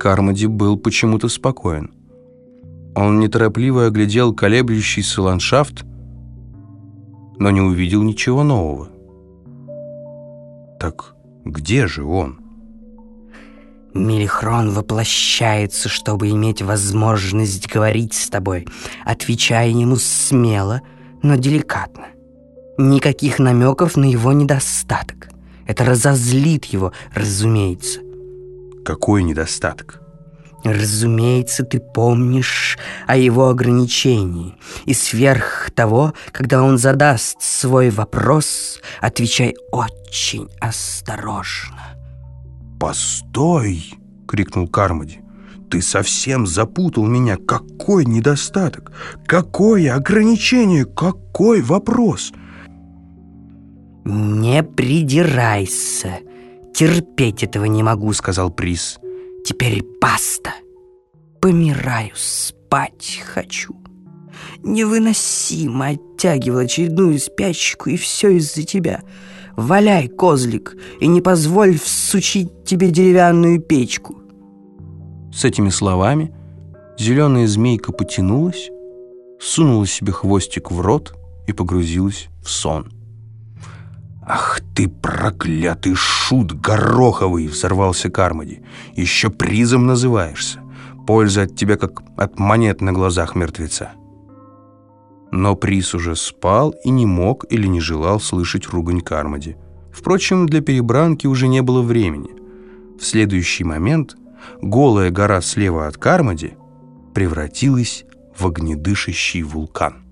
Кармоди был почему-то спокоен. Он неторопливо оглядел колеблющийся ландшафт, но не увидел ничего нового. Так где же он? Мелихрон воплощается, чтобы иметь возможность говорить с тобой, отвечая ему смело, но деликатно. Никаких намеков на его недостаток. Это разозлит его, разумеется. Какой недостаток? Разумеется, ты помнишь о его ограничении. И сверх того, когда он задаст свой вопрос, отвечай очень осторожно. «Постой!» — крикнул Кармоди. «Ты совсем запутал меня. Какой недостаток? Какое ограничение? Какой вопрос?» «Не придирайся. Терпеть этого не могу», — сказал Приз. «Теперь баста. Помираю, спать хочу». Невыносимо оттягивал очередную спячку, и все из-за тебя. Валяй, козлик, и не позволь всучить тебе деревянную печку. С этими словами зеленая змейка потянулась, сунула себе хвостик в рот и погрузилась в сон. «Ах ты, проклятый шут гороховый!» — взорвался Кармоди. «Еще призом называешься. Польза от тебя, как от монет на глазах мертвеца». Но приз уже спал и не мог или не желал слышать ругань Кармоди. Впрочем, для перебранки уже не было времени. В следующий момент голая гора слева от Кармоди превратилась в огнедышащий вулкан.